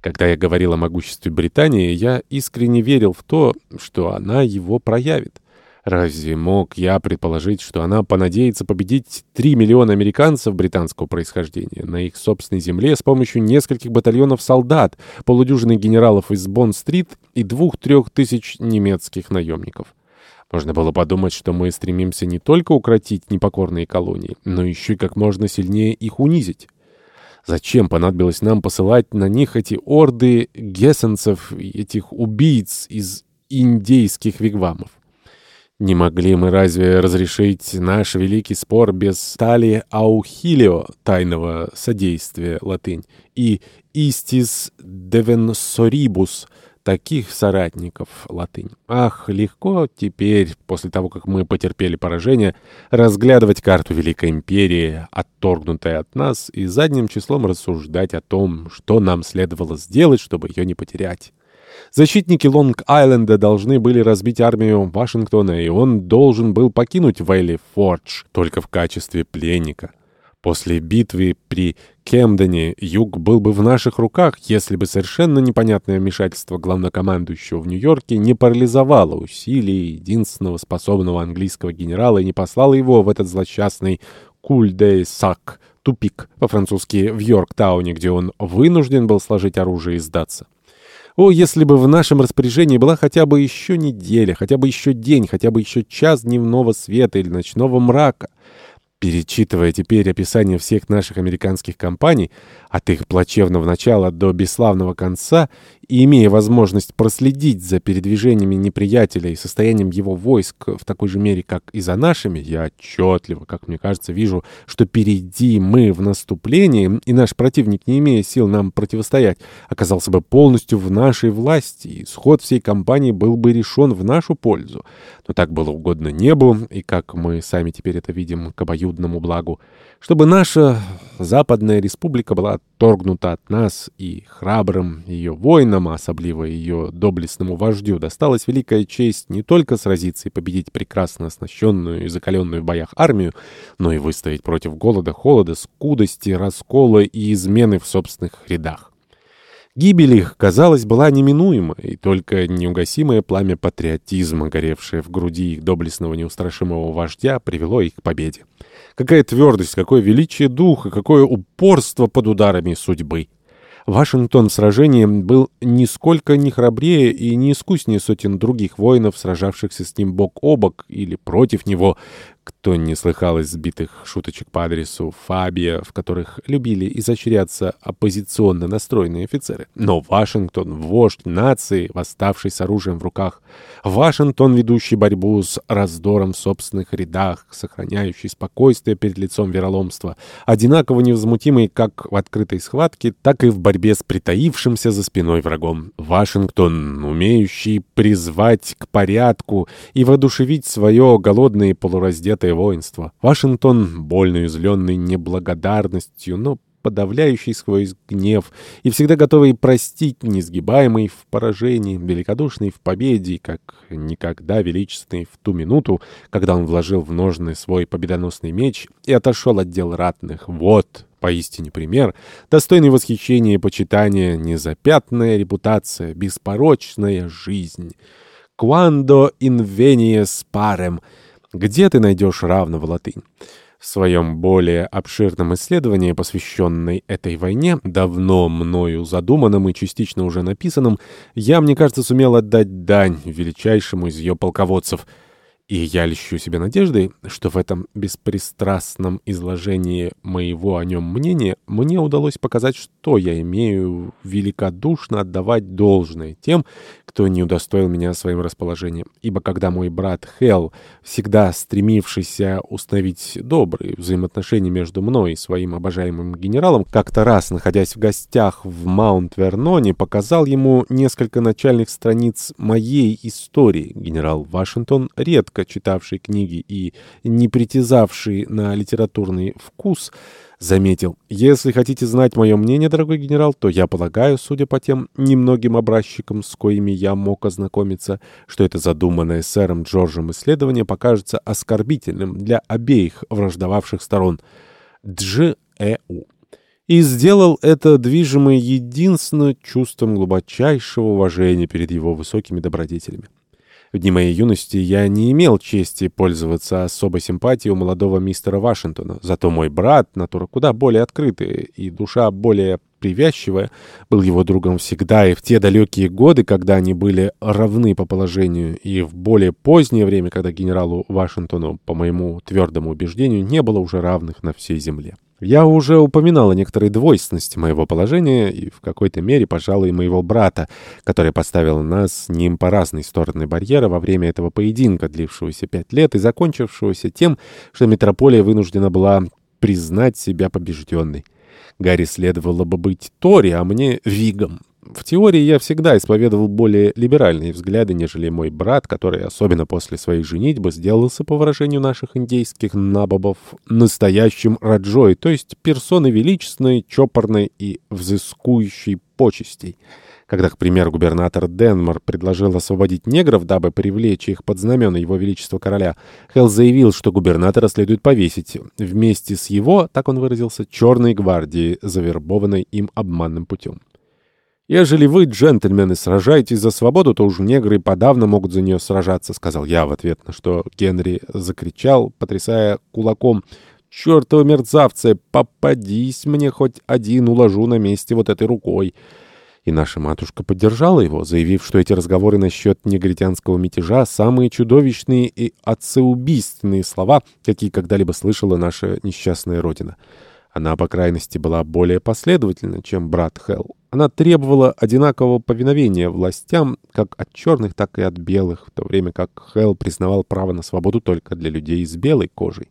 Когда я говорил о могуществе Британии, я искренне верил в то, что она его проявит. Разве мог я предположить, что она понадеется победить 3 миллиона американцев британского происхождения на их собственной земле с помощью нескольких батальонов солдат, полудюжины генералов из Бонн-стрит и двух-трех тысяч немецких наемников? Можно было подумать, что мы стремимся не только укротить непокорные колонии, но еще и как можно сильнее их унизить. Зачем понадобилось нам посылать на них эти орды гессенцев, этих убийц из индейских вигвамов? Не могли мы разве разрешить наш великий спор без стали аухилио, тайного содействия латынь, и истис девенсорибус, таких соратников латынь. Ах, легко теперь, после того, как мы потерпели поражение, разглядывать карту Великой Империи, отторгнутой от нас, и задним числом рассуждать о том, что нам следовало сделать, чтобы ее не потерять. Защитники Лонг-Айленда должны были разбить армию Вашингтона, и он должен был покинуть Вейли-Фордж только в качестве пленника. После битвы при Кемдене юг был бы в наших руках, если бы совершенно непонятное вмешательство главнокомандующего в Нью-Йорке не парализовало усилий единственного способного английского генерала и не послало его в этот злосчастный Куль-де-Сак, тупик, по-французски в Йорк-тауне, где он вынужден был сложить оружие и сдаться. О, если бы в нашем распоряжении была хотя бы еще неделя, хотя бы еще день, хотя бы еще час дневного света или ночного мрака. Перечитывая теперь описание всех наших американских компаний, от их плачевного начала до бесславного конца, и имея возможность проследить за передвижениями неприятеля и состоянием его войск в такой же мере, как и за нашими, я отчетливо, как мне кажется, вижу, что впереди мы в наступлении, и наш противник, не имея сил нам противостоять, оказался бы полностью в нашей власти, и исход всей кампании был бы решен в нашу пользу. Но так было угодно небу, и, как мы сами теперь это видим, к обоюдному благу, чтобы наша Западная Республика была отторгнута от нас, и храбрым ее воинам, а особливо ее доблестному вождю, досталась великая честь не только сразиться и победить прекрасно оснащенную и закаленную в боях армию, но и выставить против голода, холода, скудости, раскола и измены в собственных рядах. Гибель их, казалось, была неминуема, и только неугасимое пламя патриотизма, горевшее в груди их доблестного неустрашимого вождя, привело их к победе. Какая твердость, какое величие духа, какое упорство под ударами судьбы! Вашингтон в сражении был нисколько не храбрее и не искуснее сотен других воинов, сражавшихся с ним бок о бок или против него, кто не слыхал из сбитых шуточек по адресу Фабия, в которых любили изощряться оппозиционно настроенные офицеры. Но Вашингтон — вождь нации, восставший с оружием в руках. Вашингтон, ведущий борьбу с раздором в собственных рядах, сохраняющий спокойствие перед лицом вероломства, одинаково невозмутимый как в открытой схватке, так и в борьбе с притаившимся за спиной врагом. Вашингтон, умеющий призвать к порядку и воодушевить свое голодное и полураздетое раздетое воинство. Вашингтон, больно уязвленный неблагодарностью, но подавляющий свой гнев и всегда готовый простить, несгибаемый в поражении, великодушный в победе и как никогда величественный в ту минуту, когда он вложил в ножны свой победоносный меч и отошел от дел ратных. Вот, поистине пример, достойный восхищения и почитания, незапятная репутация, беспорочная жизнь. «Quando invenies parem» Где ты найдешь равного латынь? В своем более обширном исследовании, посвященной этой войне, давно мною задуманном и частично уже написанном, я, мне кажется, сумел отдать дань величайшему из ее полководцев — и я льщу себе надеждой, что в этом беспристрастном изложении моего о нем мнения мне удалось показать, что я имею великодушно отдавать должное тем, кто не удостоил меня своим расположением. Ибо когда мой брат Хелл, всегда стремившийся установить добрые взаимоотношения между мной и своим обожаемым генералом, как-то раз, находясь в гостях в Маунт-Верноне, показал ему несколько начальных страниц моей истории, генерал Вашингтон редко редко читавший книги и не притязавший на литературный вкус, заметил, «Если хотите знать мое мнение, дорогой генерал, то я полагаю, судя по тем немногим образчикам, с коими я мог ознакомиться, что это задуманное сэром Джорджем исследование покажется оскорбительным для обеих враждовавших сторон. Дж. Э. И сделал это движимый единственно чувством глубочайшего уважения перед его высокими добродетелями. В дни моей юности я не имел чести пользоваться особой симпатией у молодого мистера Вашингтона. Зато мой брат, натура куда более открытая и душа более привязчивая, был его другом всегда и в те далекие годы, когда они были равны по положению, и в более позднее время, когда генералу Вашингтону, по моему твердому убеждению, не было уже равных на всей земле. Я уже упоминал о некоторой двойственности моего положения и в какой-то мере, пожалуй, моего брата, который поставил нас с ним по разные стороны барьера во время этого поединка, длившегося пять лет и закончившегося тем, что метрополия вынуждена была признать себя побежденной. Гарри следовало бы быть Тори, а мне Вигом. В теории я всегда исповедовал более либеральные взгляды, нежели мой брат, который, особенно после своей женитьбы, сделался, по выражению наших индейских набобов, настоящим раджой, то есть персоной величественной, чопорной и взыскующей почестей. Когда, к примеру, губернатор Денмар предложил освободить негров, дабы привлечь их под знамена его величества короля, Хелл заявил, что губернатора следует повесить вместе с его, так он выразился, черной гвардией, завербованной им обманным путем. «Ежели вы, джентльмены, сражаетесь за свободу, то уж негры подавно могут за нее сражаться», — сказал я в ответ, на что Генри закричал, потрясая кулаком. «Чертовы мерзавцы, попадись мне хоть один, уложу на месте вот этой рукой». И наша матушка поддержала его, заявив, что эти разговоры насчет негритянского мятежа — самые чудовищные и отцеубийственные слова, какие когда-либо слышала наша несчастная родина. Она, по крайности, была более последовательна, чем брат Хелл. Она требовала одинакового повиновения властям как от черных, так и от белых, в то время как Хелл признавал право на свободу только для людей с белой кожей.